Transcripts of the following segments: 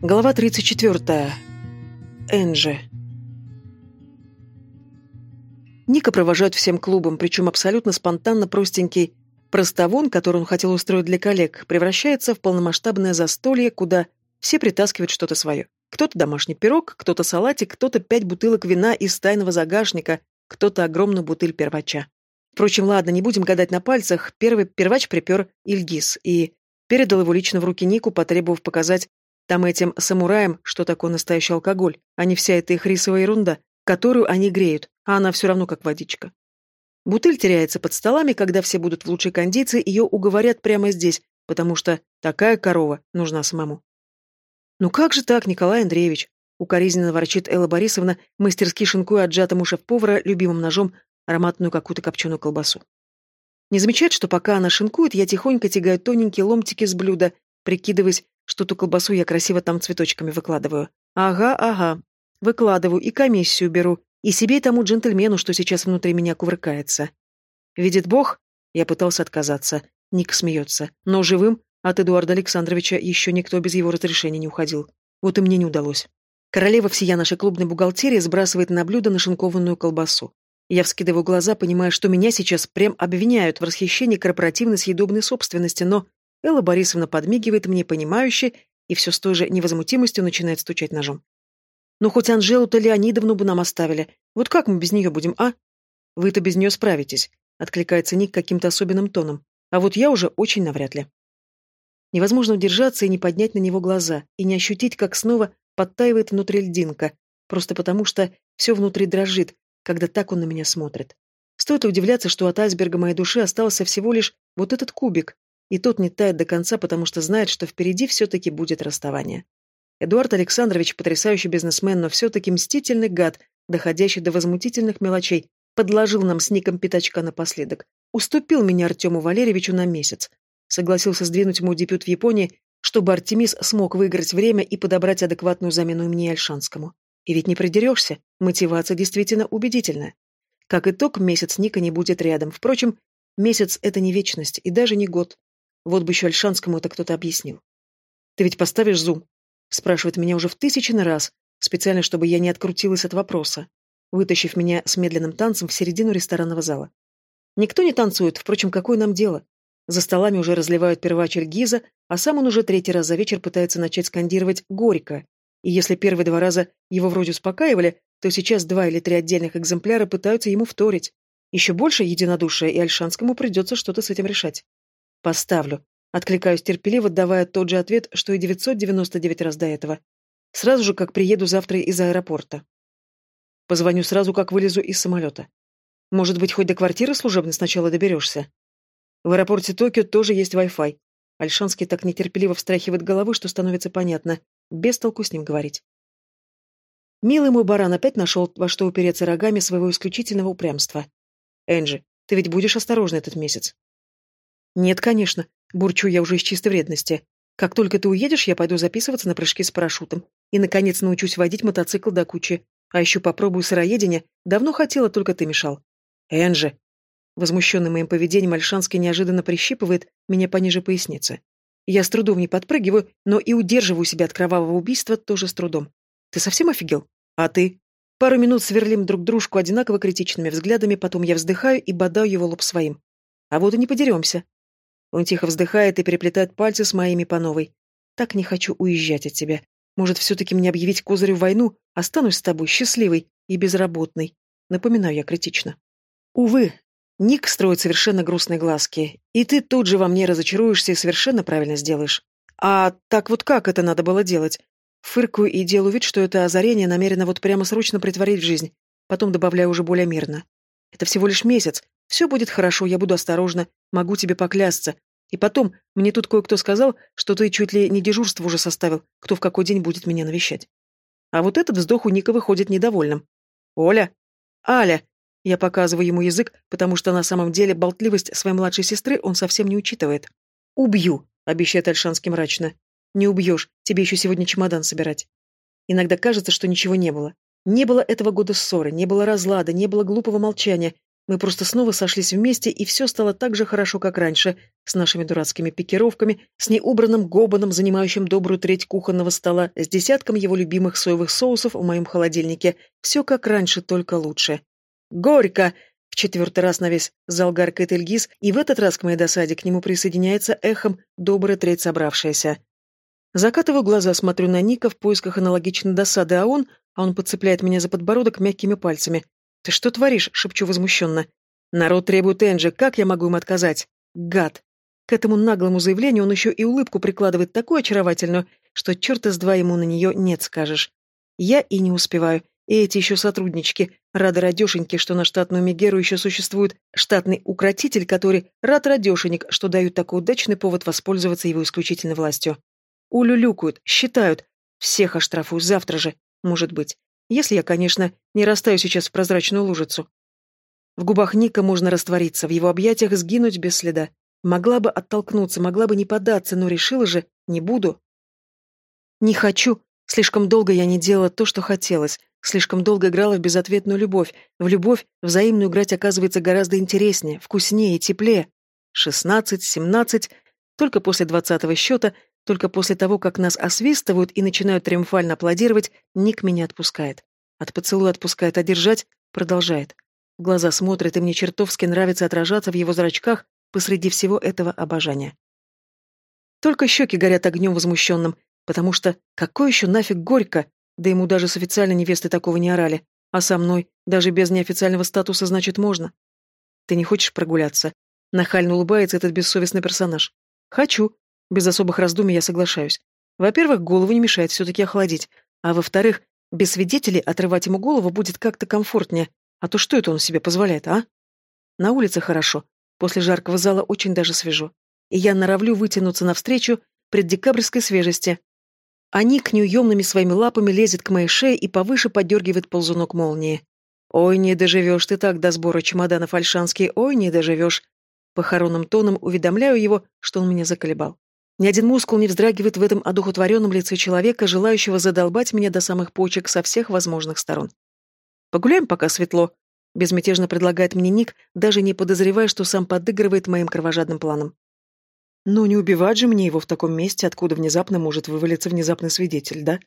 Глава 34. Энджи. Ника провожают всем клубом, причем абсолютно спонтанно простенький простовон, который он хотел устроить для коллег, превращается в полномасштабное застолье, куда все притаскивают что-то свое. Кто-то домашний пирог, кто-то салатик, кто-то пять бутылок вина из тайного загашника, кто-то огромную бутыль первача. Впрочем, ладно, не будем гадать на пальцах. Первый первач припер Ильгиз и передал его лично в руки Нику, потребовав показать там этим самураям, что такое настоящий алкоголь, а не вся эта их рисовая ерунда, которую они греют, а она все равно как водичка. Бутыль теряется под столами, когда все будут в лучшей кондиции, ее уговорят прямо здесь, потому что такая корова нужна самому. «Ну как же так, Николай Андреевич?» Укоризненно ворчит Элла Борисовна, мастерски шинкуя отжатому шеф-повара любимым ножом ароматную какую-то копченую колбасу. Не замечает, что пока она шинкует, я тихонько тягаю тоненькие ломтики с блюда, прикидываясь, что ту колбасу я красиво там цветочками выкладываю. Ага, ага. Выкладываю и комиссию беру, и себе и тому джентльмену, что сейчас внутри меня кувыркается. Видит Бог? Я пытался отказаться. Ник смеется. Но живым от Эдуарда Александровича еще никто без его разрешения не уходил. Вот и мне не удалось. Королева всея нашей клубной бухгалтерии сбрасывает на блюдо нашинкованную колбасу. Я вскидываю глаза, понимая, что меня сейчас прям обвиняют в расхищении корпоративной съедобной собственности, но Элла Борисовна подмигивает мне понимающе и все с той же невозмутимостью начинает стучать ножом. «Ну, хоть Анжелу-то Леонидовну бы нам оставили. Вот как мы без нее будем, а?» «Вы-то без нее справитесь», — откликается Ник каким-то особенным тоном. «А вот я уже очень навряд ли». Невозможно удержаться и не поднять на него глаза, и не ощутить, как снова подтаивает внутри льдинка, просто потому что все внутри дрожит, когда так он на меня смотрит. Стоит удивляться, что от айсберга моей души остался всего лишь вот этот кубик, и тот не тает до конца, потому что знает, что впереди все-таки будет расставание. Эдуард Александрович потрясающий бизнесмен, но все-таки мстительный гад, доходящий до возмутительных мелочей, подложил нам с Ником пятачка напоследок. Уступил меня Артему Валерьевичу на месяц. Согласился сдвинуть мой дебют в Японии, чтобы Артемис смог выиграть время и подобрать адекватную замену мне и Альшанскому. И ведь не придерешься, мотивация действительно убедительная. Как итог, месяц Ника не будет рядом. Впрочем, месяц — это не вечность, и даже не год. Вот бы еще Альшанскому это кто-то объяснил. «Ты ведь поставишь зум?» Спрашивает меня уже в тысячный раз, специально, чтобы я не открутилась от вопроса, вытащив меня с медленным танцем в середину ресторанного зала. Никто не танцует, впрочем, какое нам дело? За столами уже разливают первачель Гиза, а сам он уже третий раз за вечер пытается начать скандировать «Горько». И если первые два раза его вроде успокаивали, то сейчас два или три отдельных экземпляра пытаются ему вторить. Еще больше единодушия, и Альшанскому придется что-то с этим решать. Поставлю. Откликаюсь терпеливо, давая тот же ответ, что и 999 раз до этого. Сразу же, как приеду завтра из аэропорта. Позвоню сразу, как вылезу из самолета. Может быть, хоть до квартиры служебной сначала доберешься? В аэропорте Токио тоже есть Wi-Fi. Альшанский так нетерпеливо встряхивает головы, что становится понятно. Без толку с ним говорить. Милый мой баран опять нашел, во что упереться рогами своего исключительного упрямства. Энджи, ты ведь будешь осторожна этот месяц. «Нет, конечно», — бурчу я уже из чистой вредности. «Как только ты уедешь, я пойду записываться на прыжки с парашютом. И, наконец, научусь водить мотоцикл до кучи. А еще попробую сыроедение. Давно хотела, только ты мешал». «Энджи!» Возмущенный моим поведением, Альшанский неожиданно прищипывает меня пониже поясницы. Я с трудом не подпрыгиваю, но и удерживаю себя от кровавого убийства тоже с трудом. «Ты совсем офигел? А ты?» Пару минут сверлим друг дружку одинаково критичными взглядами, потом я вздыхаю и бодаю его лоб своим. А вот и не подеремся. Он тихо вздыхает и переплетает пальцы с моими по новой. Так не хочу уезжать от тебя. Может, все-таки мне объявить Козырю войну? Останусь с тобой счастливой и безработной. Напоминаю я критично. Увы, Ник строит совершенно грустные глазки, и ты тут же во мне разочаруешься и совершенно правильно сделаешь. А так вот как это надо было делать? Фыркаю и делаю вид, что это озарение намерено вот прямо срочно притворить в жизнь. Потом добавляю уже более мирно. Это всего лишь месяц, все будет хорошо, я буду осторожна, могу тебе поклясться. И потом, мне тут кое-кто сказал, что ты чуть ли не дежурство уже составил, кто в какой день будет меня навещать. А вот этот вздох у Ника выходит недовольным. «Оля! Аля!» Я показываю ему язык, потому что на самом деле болтливость своей младшей сестры он совсем не учитывает. «Убью!» — обещает Альшанский мрачно. «Не убьешь, тебе еще сегодня чемодан собирать». Иногда кажется, что ничего не было. Не было этого года ссоры, не было разлада, не было глупого молчания, Мы просто снова сошлись вместе, и все стало так же хорошо, как раньше, с нашими дурацкими пикировками, с неубранным гобаном, занимающим добрую треть кухонного стола, с десятком его любимых соевых соусов в моем холодильнике. Все как раньше, только лучше. «Горько!» В четвертый раз на весь зал гаркает Эльгиз, и в этот раз к моей досаде к нему присоединяется эхом добрая треть собравшаяся. Закатываю глаза, смотрю на Ника в поисках аналогичной досады, а он, а он подцепляет меня за подбородок мягкими пальцами. «Ты что творишь?» — шепчу возмущенно. «Народ требует Энджи, как я могу им отказать?» «Гад!» К этому наглому заявлению он еще и улыбку прикладывает такую очаровательную, что черта с два ему на нее нет скажешь. Я и не успеваю. И эти еще сотруднички. Рады радешеньки, что на штатную Мегеру еще существует штатный укротитель, который рад радешенек, что дают такой удачный повод воспользоваться его исключительной властью. Улюлюкают, считают. Всех оштрафую завтра же, может быть. Если я, конечно, не растаю сейчас в прозрачную лужицу. В губах Ника можно раствориться, в его объятиях сгинуть без следа. Могла бы оттолкнуться, могла бы не податься, но решила же, не буду. Не хочу. Слишком долго я не делала то, что хотелось. Слишком долго играла в безответную любовь. В любовь взаимную играть оказывается гораздо интереснее, вкуснее и теплее. Шестнадцать, семнадцать. Только после двадцатого счета только после того, как нас освистывают и начинают триумфально аплодировать, Ник меня отпускает. От поцелуя отпускает, а держать продолжает. Глаза смотрит, и мне чертовски нравится отражаться в его зрачках посреди всего этого обожания. Только щеки горят огнем возмущенным, потому что какой еще нафиг горько, да ему даже с официальной невестой такого не орали, а со мной, даже без неофициального статуса, значит, можно. Ты не хочешь прогуляться? Нахально улыбается этот бессовестный персонаж. Хочу, без особых раздумий я соглашаюсь. Во-первых, голову не мешает все-таки охладить. А во-вторых, без свидетелей отрывать ему голову будет как-то комфортнее. А то что это он себе позволяет, а? На улице хорошо. После жаркого зала очень даже свежо. И я норовлю вытянуться навстречу преддекабрьской свежести. А Ник неуемными своими лапами лезет к моей шее и повыше подергивает ползунок молнии. «Ой, не доживешь ты так до сбора чемоданов Альшанский, ой, не доживешь!» Похоронным тоном уведомляю его, что он меня заколебал. Ни один мускул не вздрагивает в этом одухотворенном лице человека, желающего задолбать меня до самых почек со всех возможных сторон. «Погуляем, пока светло», — безмятежно предлагает мне Ник, даже не подозревая, что сам подыгрывает моим кровожадным планам. «Но не убивать же мне его в таком месте, откуда внезапно может вывалиться внезапный свидетель, да?»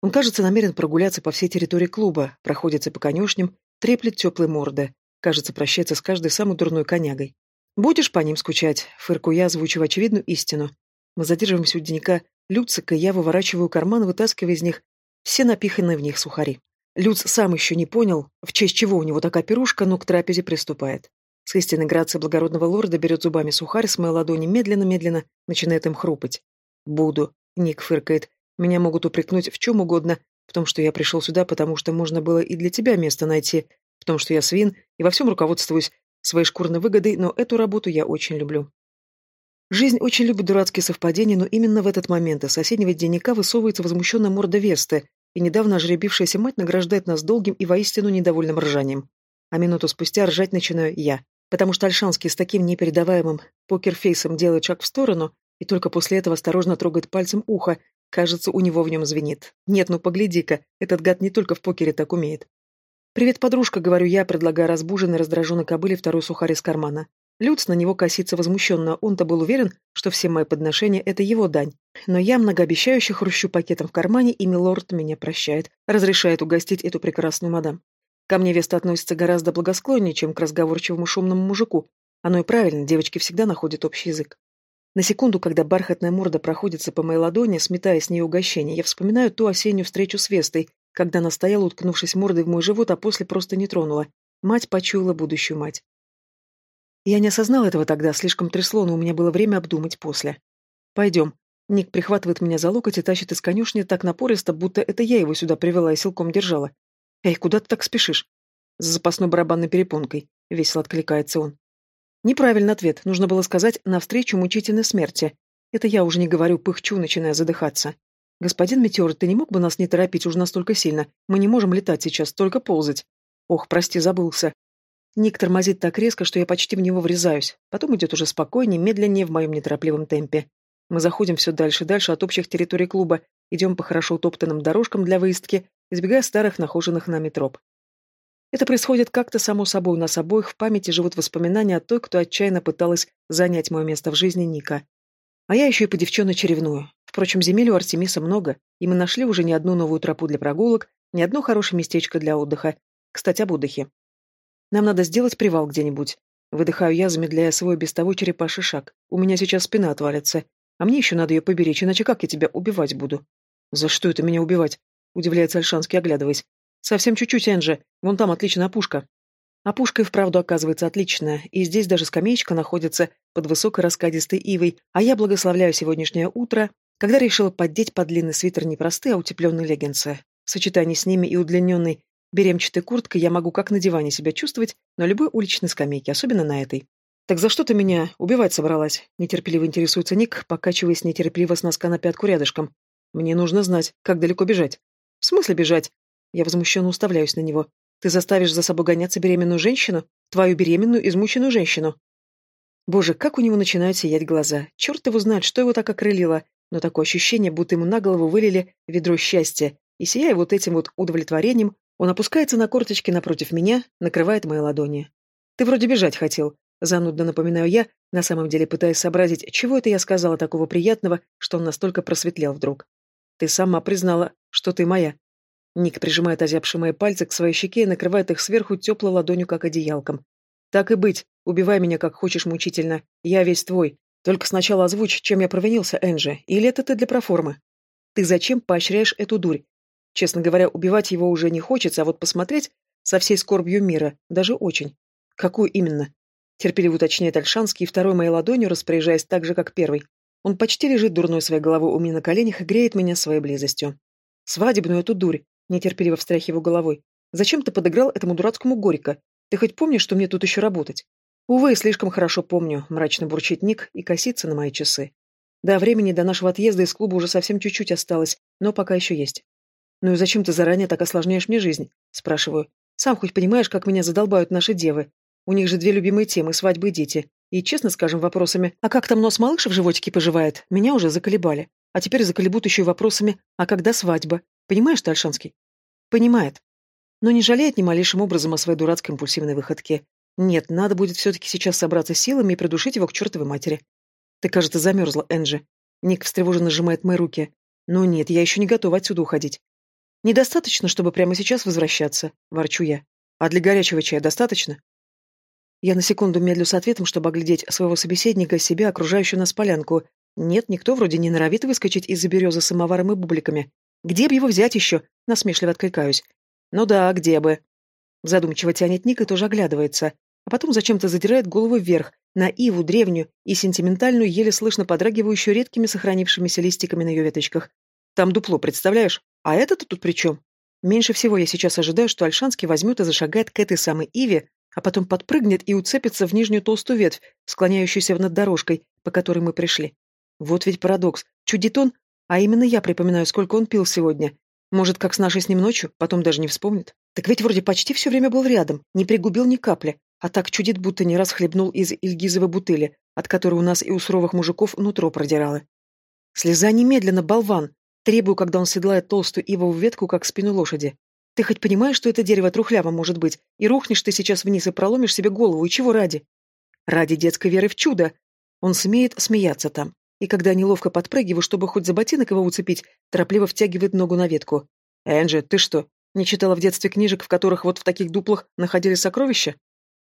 Он, кажется, намерен прогуляться по всей территории клуба, проходится по конюшням, треплет теплые морды, кажется, прощается с каждой самой дурной конягой. «Будешь по ним скучать?» — фырку я, озвучив очевидную истину. Мы задерживаемся у денька Люцика, я выворачиваю карман, вытаскивая из них все напиханные в них сухари. Люц сам еще не понял, в честь чего у него такая пирушка, но к трапезе приступает. С истинной грацией благородного лорда берет зубами сухарь с моей ладони, медленно-медленно начинает им хрупать. «Буду», — Ник фыркает. «Меня могут упрекнуть в чем угодно, в том, что я пришел сюда, потому что можно было и для тебя место найти, в том, что я свин, и во всем руководствуюсь своей шкурной выгодой, но эту работу я очень люблю. Жизнь очень любит дурацкие совпадения, но именно в этот момент из соседнего дневника высовывается возмущенная морда Весты, и недавно ожребившаяся мать награждает нас долгим и воистину недовольным ржанием. А минуту спустя ржать начинаю я, потому что Альшанский с таким непередаваемым покерфейсом делает шаг в сторону и только после этого осторожно трогает пальцем ухо, кажется, у него в нем звенит. Нет, ну погляди-ка, этот гад не только в покере так умеет. «Привет, подружка», — говорю я, предлагая разбуженной раздраженной кобыле второй сухарь из кармана. Люц на него косится возмущенно, он-то был уверен, что все мои подношения — это его дань. Но я многообещающе хрущу пакетом в кармане, и милорд меня прощает, разрешает угостить эту прекрасную мадам. Ко мне Веста относится гораздо благосклоннее, чем к разговорчивому шумному мужику. Оно и правильно, девочки всегда находят общий язык. На секунду, когда бархатная морда проходится по моей ладони, сметая с нее угощение, я вспоминаю ту осеннюю встречу с Вестой, когда она стояла, уткнувшись мордой в мой живот, а после просто не тронула. Мать почуяла будущую мать. Я не осознал этого тогда, слишком трясло, но у меня было время обдумать после. «Пойдем». Ник прихватывает меня за локоть и тащит из конюшни так напористо, будто это я его сюда привела и силком держала. «Эй, куда ты так спешишь?» «За запасной барабанной перепонкой», — весело откликается он. Неправильный ответ. Нужно было сказать «навстречу мучительной смерти». Это я уже не говорю, пыхчу, начиная задыхаться. «Господин Метеор, ты не мог бы нас не торопить уже настолько сильно? Мы не можем летать сейчас, только ползать». «Ох, прости, забылся. Ник тормозит так резко, что я почти в него врезаюсь. Потом идет уже спокойнее, медленнее, в моем неторопливом темпе. Мы заходим все дальше и дальше от общих территорий клуба, идем по хорошо утоптанным дорожкам для выездки, избегая старых нахоженных нами троп. Это происходит как-то само собой, у нас обоих в памяти живут воспоминания о той, кто отчаянно пыталась занять мое место в жизни Ника. А я еще и по девчоночи ревную. Впрочем, земель у Артемиса много, и мы нашли уже не одну новую тропу для прогулок, ни одно хорошее местечко для отдыха. Кстати, об отдыхе. Нам надо сделать привал где-нибудь. Выдыхаю я, замедляя свой без того черепаший шаг. У меня сейчас спина отвалится. А мне еще надо ее поберечь, иначе как я тебя убивать буду? За что это меня убивать? Удивляется Альшанский, оглядываясь. Совсем чуть-чуть, Энджи. Вон там отличная опушка. Опушка и вправду оказывается отличная, и здесь даже скамеечка находится под высокой раскадистой ивой, а я благословляю сегодняшнее утро, когда решила поддеть под длинный свитер не простые, а утепленные леггинсы. В сочетании с ними и удлиненной беремчатой курткой я могу как на диване себя чувствовать, на любой уличной скамейке, особенно на этой. «Так за что ты меня убивать собралась?» — нетерпеливо интересуется Ник, покачиваясь нетерпеливо с носка на пятку рядышком. «Мне нужно знать, как далеко бежать». «В смысле бежать?» Я возмущенно уставляюсь на него. «Ты заставишь за собой гоняться беременную женщину? Твою беременную, измученную женщину?» Боже, как у него начинают сиять глаза. Черт его знает, что его так окрылило. Но такое ощущение, будто ему на голову вылили ведро счастья. И сияя вот этим вот удовлетворением, он опускается на корточки напротив меня, накрывает мои ладони. «Ты вроде бежать хотел», — занудно напоминаю я, на самом деле пытаясь сообразить, чего это я сказала такого приятного, что он настолько просветлел вдруг. «Ты сама признала, что ты моя». Ник прижимает озябшие мои пальцы к своей щеке и накрывает их сверху теплой ладонью, как одеялком. «Так и быть, убивай меня, как хочешь, мучительно. Я весь твой. Только сначала озвучь, чем я провинился, Энджи, или это ты для проформы? Ты зачем поощряешь эту дурь? Честно говоря, убивать его уже не хочется, а вот посмотреть со всей скорбью мира даже очень. Какую именно? Терпеливо уточняет Альшанский, второй моей ладонью распоряжаясь так же, как первый. Он почти лежит дурной своей головой у меня на коленях и греет меня своей близостью. Свадебную эту дурь, нетерпеливо встряхиваю головой. Зачем ты подыграл этому дурацкому Горько? Ты хоть помнишь, что мне тут еще работать? Увы, слишком хорошо помню, мрачно бурчит Ник и косится на мои часы. Да, времени до нашего отъезда из клуба уже совсем чуть-чуть осталось, но пока еще есть. «Ну и зачем ты заранее так осложняешь мне жизнь?» – спрашиваю. «Сам хоть понимаешь, как меня задолбают наши девы? У них же две любимые темы – свадьбы и дети. И, честно скажем, вопросами «А как там нос малыша в животике поживает?» меня уже заколебали. А теперь заколебут еще и вопросами «А когда свадьба?» Понимаешь, Тальшанский? Понимает. Но не жалеет ни малейшим образом о своей дурацкой импульсивной выходке. Нет, надо будет все-таки сейчас собраться силами и придушить его к чертовой матери. Ты, кажется, замерзла, Энджи. Ник встревоженно сжимает мои руки. Но нет, я еще не готова отсюда уходить. Недостаточно, чтобы прямо сейчас возвращаться, ворчу я. А для горячего чая достаточно? Я на секунду медлю с ответом, чтобы оглядеть своего собеседника, себя, окружающую нас полянку. Нет, никто вроде не норовит выскочить из-за березы самоваром и бубликами. Где бы его взять еще? Насмешливо откликаюсь. Ну да, где бы. Задумчиво тянет Ник и тоже оглядывается. А потом зачем-то задирает голову вверх, на иву древнюю и сентиментальную, еле слышно подрагивающую редкими сохранившимися листиками на ее веточках. Там дупло, представляешь? А это-то тут при чем? Меньше всего я сейчас ожидаю, что Альшанский возьмет и зашагает к этой самой Иве, а потом подпрыгнет и уцепится в нижнюю толстую ветвь, склоняющуюся над дорожкой, по которой мы пришли. Вот ведь парадокс. Чудит он, а именно я припоминаю, сколько он пил сегодня. Может, как с нашей с ним ночью, потом даже не вспомнит. Так ведь вроде почти все время был рядом, не пригубил ни капли, а так чудит, будто не раз хлебнул из ильгизовой бутыли, от которой у нас и у суровых мужиков нутро продирало. «Слеза немедленно, болван!» Требую, когда он седлает толстую ивовую ветку, как спину лошади. Ты хоть понимаешь, что это дерево трухляво может быть, и рухнешь ты сейчас вниз и проломишь себе голову, и чего ради? Ради детской веры в чудо. Он смеет смеяться там. И когда неловко подпрыгиваю, чтобы хоть за ботинок его уцепить, торопливо втягивает ногу на ветку. «Энджи, ты что, не читала в детстве книжек, в которых вот в таких дуплах находились сокровища?»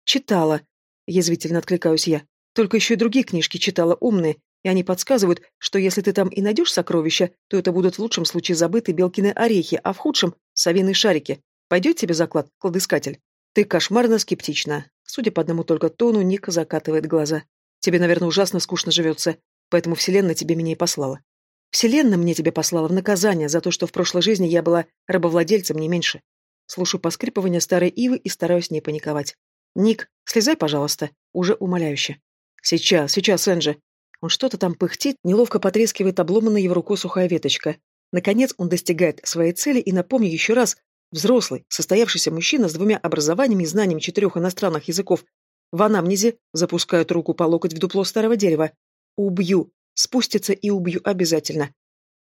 «Читала», — язвительно откликаюсь я. «Только еще и другие книжки читала, умные, и они подсказывают, что если ты там и найдешь сокровища, то это будут в лучшем случае забытые белкины орехи, а в худшем — совиные шарики. Пойдет тебе заклад, кладоискатель? Ты кошмарно скептична. Судя по одному только тону, Ника закатывает глаза. Тебе, наверное, ужасно скучно живется, поэтому Вселенная тебе меня и послала. Вселенная мне тебя послала в наказание за то, что в прошлой жизни я была рабовладельцем не меньше. Слушаю поскрипывание старой ивы и стараюсь не паниковать. «Ник, слезай, пожалуйста», уже умоляюще. «Сейчас, сейчас, Энджи. Он что-то там пыхтит, неловко потрескивает обломанная его рукой сухая веточка. Наконец он достигает своей цели и, напомню еще раз, взрослый, состоявшийся мужчина с двумя образованиями и знанием четырех иностранных языков, в анамнезе запускает руку по локоть в дупло старого дерева. «Убью! Спустится и убью обязательно!»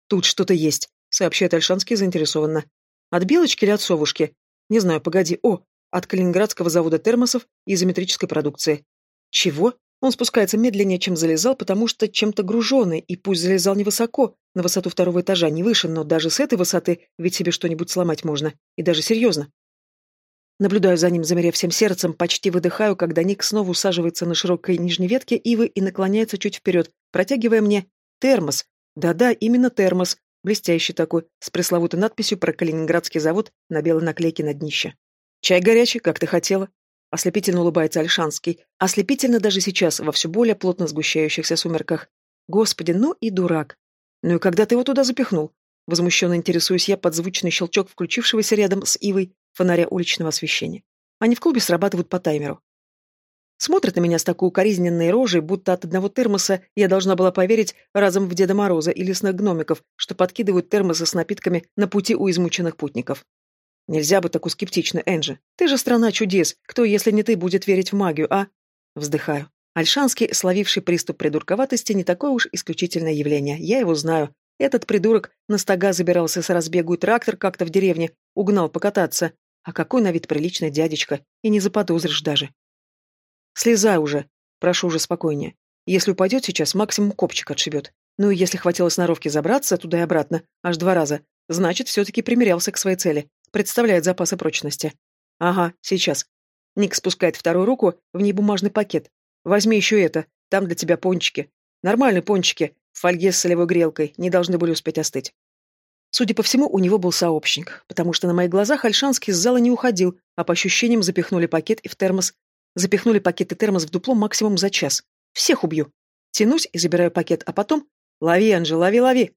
«Тут что-то есть», — сообщает Альшанский заинтересованно. «От белочки или от совушки?» «Не знаю, погоди. О, от калининградского завода термосов и изометрической продукции. Чего? Он спускается медленнее, чем залезал, потому что чем-то груженный, и пусть залезал невысоко, на высоту второго этажа, не выше, но даже с этой высоты ведь себе что-нибудь сломать можно. И даже серьезно. Наблюдаю за ним, замерев всем сердцем, почти выдыхаю, когда Ник снова усаживается на широкой нижней ветке ивы и наклоняется чуть вперед, протягивая мне термос. Да-да, именно термос. Блестящий такой, с пресловутой надписью про Калининградский завод на белой наклейке на днище. «Чай горячий, как ты хотела», Ослепительно улыбается Альшанский. Ослепительно даже сейчас, во все более плотно сгущающихся сумерках. Господи, ну и дурак. Ну и когда ты его туда запихнул? Возмущенно интересуюсь я под звучный щелчок включившегося рядом с Ивой фонаря уличного освещения. Они в клубе срабатывают по таймеру. Смотрят на меня с такой укоризненной рожей, будто от одного термоса я должна была поверить разом в Деда Мороза и лесных гномиков, что подкидывают термосы с напитками на пути у измученных путников. Нельзя быть такой скептичной, Энджи. Ты же страна чудес. Кто, если не ты, будет верить в магию, а? Вздыхаю. Альшанский, словивший приступ придурковатости, не такое уж исключительное явление. Я его знаю. Этот придурок на стога забирался с разбегу и трактор как-то в деревне, угнал покататься. А какой на вид приличный дядечка, и не заподозришь даже. Слезай уже, прошу уже спокойнее. Если упадет сейчас, максимум копчик отшибет. Ну и если хватило сноровки забраться туда и обратно, аж два раза, значит, все-таки примерялся к своей цели. Представляет запасы прочности. Ага, сейчас. Ник спускает вторую руку, в ней бумажный пакет. Возьми еще это, там для тебя пончики. Нормальные пончики, в фольге с солевой грелкой, не должны были успеть остыть. Судя по всему, у него был сообщник, потому что на моих глазах Альшанский из зала не уходил, а по ощущениям запихнули пакет и в термос. Запихнули пакет и термос в дупло максимум за час. Всех убью. Тянусь и забираю пакет, а потом... Лови, Анжи, лови, лови.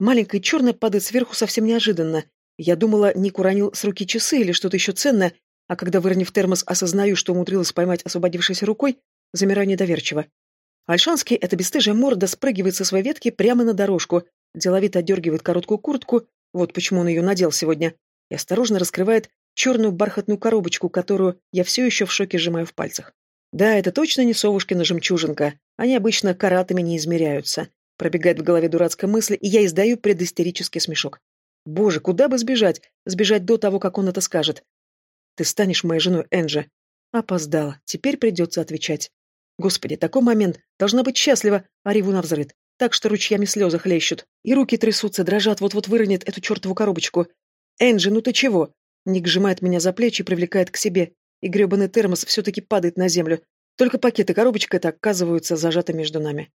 Маленькая черная падает сверху совсем неожиданно, я думала, Ник уронил с руки часы или что-то еще ценное, а когда, выронив термос, осознаю, что умудрилась поймать освободившейся рукой, замираю недоверчиво. Альшанский, эта бесстыжая морда, спрыгивает со своей ветки прямо на дорожку, деловито отдергивает короткую куртку, вот почему он ее надел сегодня, и осторожно раскрывает черную бархатную коробочку, которую я все еще в шоке сжимаю в пальцах. Да, это точно не совушкина жемчужинка, они обычно каратами не измеряются. Пробегает в голове дурацкая мысль, и я издаю предыстерический смешок. Боже, куда бы сбежать? Сбежать до того, как он это скажет. Ты станешь моей женой, Энджи. Опоздала. Теперь придется отвечать. Господи, такой момент. Должна быть счастлива, а реву навзрыд. Так что ручьями слезы хлещут. И руки трясутся, дрожат, вот-вот выронит эту чертову коробочку. Энджи, ну ты чего? Ник сжимает меня за плечи и привлекает к себе. И гребаный термос все-таки падает на землю. Только пакет и коробочка это оказываются зажаты между нами.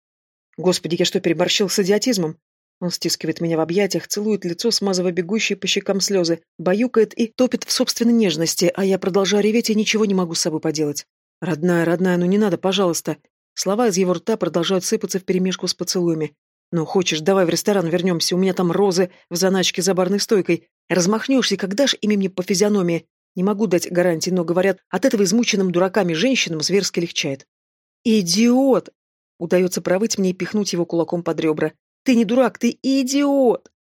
Господи, я что, переборщил с идиотизмом? Он стискивает меня в объятиях, целует лицо, смазывая бегущие по щекам слезы, баюкает и топит в собственной нежности, а я продолжаю реветь и ничего не могу с собой поделать. «Родная, родная, ну не надо, пожалуйста». Слова из его рта продолжают сыпаться вперемешку с поцелуями. «Ну, хочешь, давай в ресторан вернемся, у меня там розы в заначке за барной стойкой. Размахнешься, как дашь ими мне по физиономии. Не могу дать гарантии, но, говорят, от этого измученным дураками женщинам зверски легчает». «Идиот!» Удается провыть мне и пихнуть его кулаком под ребра. Ты не дурак, ты идиот!»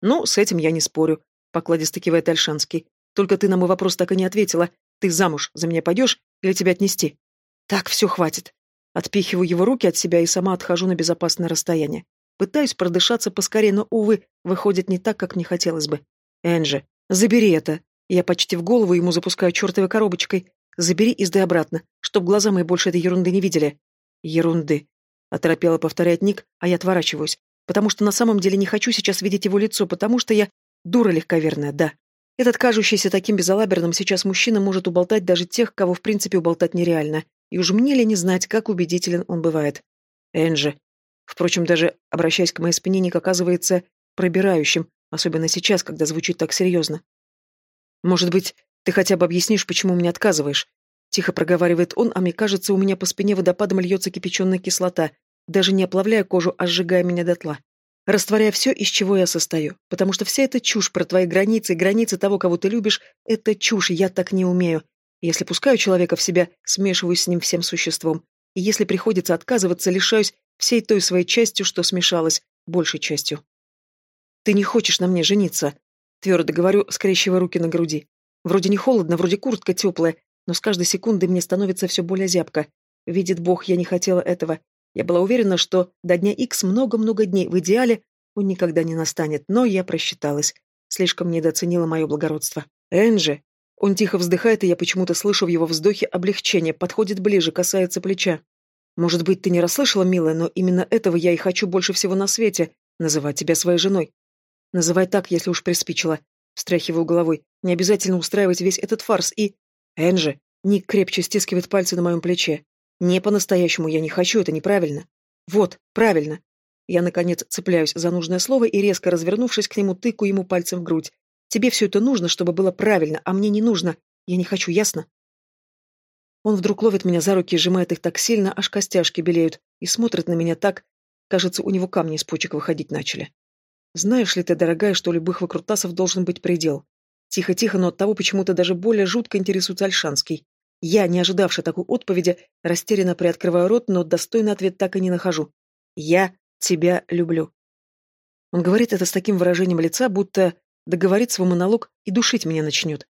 «Ну, с этим я не спорю», — покладисто кивает Альшанский. «Только ты на мой вопрос так и не ответила. Ты замуж за меня пойдешь или тебя отнести?» «Так, все, хватит». Отпихиваю его руки от себя и сама отхожу на безопасное расстояние. Пытаюсь продышаться поскорее, но, увы, выходит не так, как мне хотелось бы. «Энджи, забери это!» Я почти в голову ему запускаю чертовой коробочкой. «Забери и сдай обратно, чтоб глаза мои больше этой ерунды не видели». «Ерунды», — оторопело повторяет Ник, а я отворачиваюсь потому что на самом деле не хочу сейчас видеть его лицо, потому что я дура легковерная, да. Этот кажущийся таким безалаберным сейчас мужчина может уболтать даже тех, кого в принципе уболтать нереально. И уж мне ли не знать, как убедителен он бывает. Энджи. Впрочем, даже обращаясь к моей спине, Ник оказывается пробирающим, особенно сейчас, когда звучит так серьезно. Может быть, ты хотя бы объяснишь, почему мне отказываешь? Тихо проговаривает он, а мне кажется, у меня по спине водопадом льется кипяченая кислота, даже не оплавляя кожу, а сжигая меня дотла. Растворяя все, из чего я состою. Потому что вся эта чушь про твои границы границы того, кого ты любишь, это чушь, я так не умею. Если пускаю человека в себя, смешиваюсь с ним всем существом. И если приходится отказываться, лишаюсь всей той своей частью, что смешалась, большей частью. Ты не хочешь на мне жениться, твердо говорю, скрещивая руки на груди. Вроде не холодно, вроде куртка теплая, но с каждой секундой мне становится все более зябко. Видит Бог, я не хотела этого, я была уверена, что до дня Икс много-много дней, в идеале, он никогда не настанет, но я просчиталась. Слишком недооценила мое благородство. «Энджи!» Он тихо вздыхает, и я почему-то слышу в его вздохе облегчение, подходит ближе, касается плеча. Может быть, ты не расслышала, милая, но именно этого я и хочу больше всего на свете — называть тебя своей женой. Называй так, если уж приспичило. Встряхиваю головой. Не обязательно устраивать весь этот фарс и... Энджи, Ник крепче стискивает пальцы на моем плече. Не по-настоящему я не хочу, это неправильно. Вот, правильно. Я, наконец, цепляюсь за нужное слово и, резко развернувшись к нему, тыкаю ему пальцем в грудь. Тебе все это нужно, чтобы было правильно, а мне не нужно. Я не хочу, ясно? Он вдруг ловит меня за руки и сжимает их так сильно, аж костяшки белеют, и смотрит на меня так, кажется, у него камни из почек выходить начали. Знаешь ли ты, дорогая, что у любых выкрутасов должен быть предел? Тихо-тихо, но от того почему-то даже более жутко интересуется Альшанский. Я, не ожидавшая такой отповеди, растерянно приоткрываю рот, но достойный ответ так и не нахожу. Я тебя люблю. Он говорит это с таким выражением лица, будто договорит свой монолог и душить меня начнет.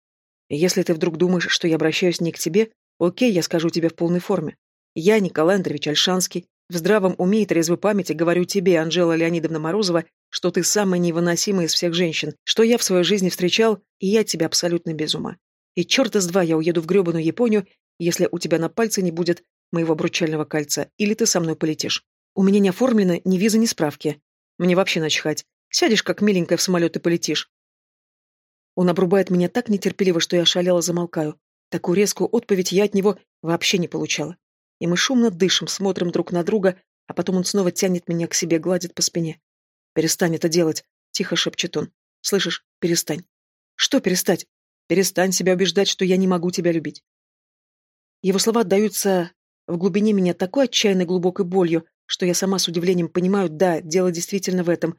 Если ты вдруг думаешь, что я обращаюсь не к тебе, окей, я скажу тебе в полной форме. Я, Николай Андреевич Альшанский, в здравом уме и трезвой памяти говорю тебе, Анжела Леонидовна Морозова, что ты самая невыносимая из всех женщин, что я в своей жизни встречал, и я тебя абсолютно без ума. И черта с два я уеду в гребаную Японию, если у тебя на пальце не будет моего обручального кольца, или ты со мной полетишь. У меня не оформлено ни визы, ни справки. Мне вообще начхать. Сядешь, как миленькая, в самолет и полетишь. Он обрубает меня так нетерпеливо, что я шалела замолкаю. Такую резкую отповедь я от него вообще не получала и мы шумно дышим, смотрим друг на друга, а потом он снова тянет меня к себе, гладит по спине. «Перестань это делать», — тихо шепчет он. «Слышишь? Перестань». «Что перестать? Перестань себя убеждать, что я не могу тебя любить». Его слова отдаются в глубине меня такой отчаянной глубокой болью, что я сама с удивлением понимаю, да, дело действительно в этом.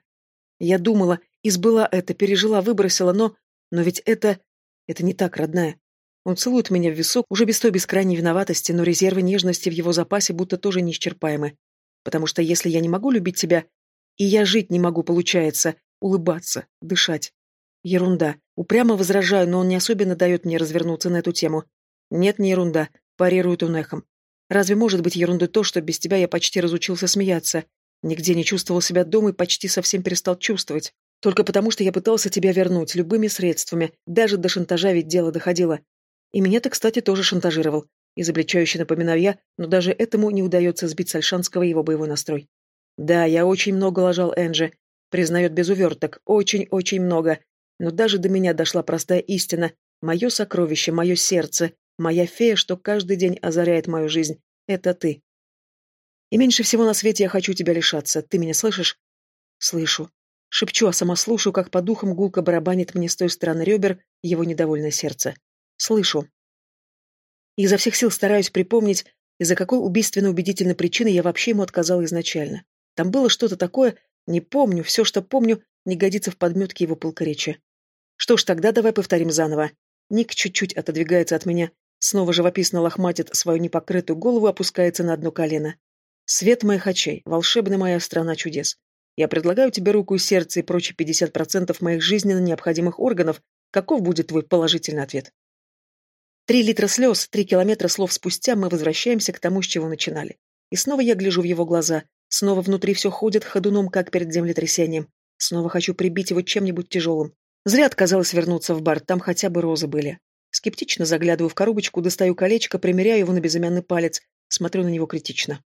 Я думала, избыла это, пережила, выбросила, но... Но ведь это... Это не так, родная. Он целует меня в висок, уже без той бескрайней виноватости, но резервы нежности в его запасе будто тоже неисчерпаемы. Потому что если я не могу любить тебя, и я жить не могу, получается, улыбаться, дышать. Ерунда. Упрямо возражаю, но он не особенно дает мне развернуться на эту тему. Нет, не ерунда, парирует он эхом. Разве может быть ерундой то, что без тебя я почти разучился смеяться? Нигде не чувствовал себя дома и почти совсем перестал чувствовать. Только потому, что я пытался тебя вернуть любыми средствами, даже до шантажа ведь дело доходило. И меня ты, кстати, тоже шантажировал. Изобличающе напоминаю я, но даже этому не удается сбить с Альшанского его боевой настрой. Да, я очень много лажал Энджи. Признает без уверток. Очень-очень много. Но даже до меня дошла простая истина. Мое сокровище, мое сердце, моя фея, что каждый день озаряет мою жизнь. Это ты. И меньше всего на свете я хочу тебя лишаться. Ты меня слышишь? Слышу. Шепчу, а сама слушаю, как по духам гулко барабанит мне с той стороны ребер его недовольное сердце. Слышу. Изо всех сил стараюсь припомнить, из-за какой убийственно убедительной причины я вообще ему отказала изначально. Там было что-то такое, не помню, все, что помню, не годится в подметке его пылкоречия. Что ж, тогда давай повторим заново. Ник чуть-чуть отодвигается от меня, снова живописно лохматит свою непокрытую голову, опускается на одно колено. Свет моих очей, волшебная моя страна чудес. Я предлагаю тебе руку и сердце и прочие 50% моих жизненно необходимых органов. Каков будет твой положительный ответ? Три литра слез, три километра слов спустя мы возвращаемся к тому, с чего начинали. И снова я гляжу в его глаза. Снова внутри все ходит ходуном, как перед землетрясением. Снова хочу прибить его чем-нибудь тяжелым. Зря отказалась вернуться в бар, там хотя бы розы были. Скептично заглядываю в коробочку, достаю колечко, примеряю его на безымянный палец, смотрю на него критично.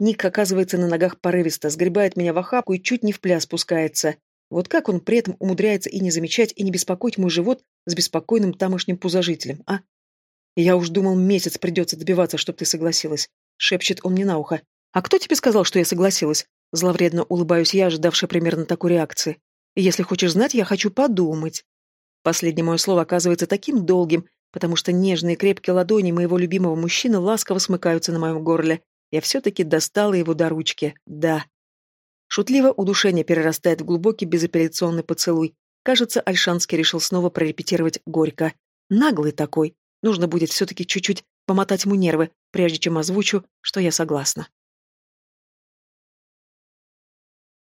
Ник оказывается на ногах порывисто, сгребает меня в охапку и чуть не в пляс спускается. Вот как он при этом умудряется и не замечать, и не беспокоить мой живот с беспокойным тамошним пузожителем, а? «Я уж думал, месяц придется добиваться, чтоб ты согласилась», — шепчет он мне на ухо. «А кто тебе сказал, что я согласилась?» Зловредно улыбаюсь я, ожидавшая примерно такой реакции. «Если хочешь знать, я хочу подумать». Последнее мое слово оказывается таким долгим, потому что нежные крепкие ладони моего любимого мужчины ласково смыкаются на моем горле. Я все-таки достала его до ручки. Да. Шутливо удушение перерастает в глубокий безапелляционный поцелуй. Кажется, Альшанский решил снова прорепетировать горько. Наглый такой. Нужно будет все-таки чуть-чуть помотать ему нервы, прежде чем озвучу, что я согласна.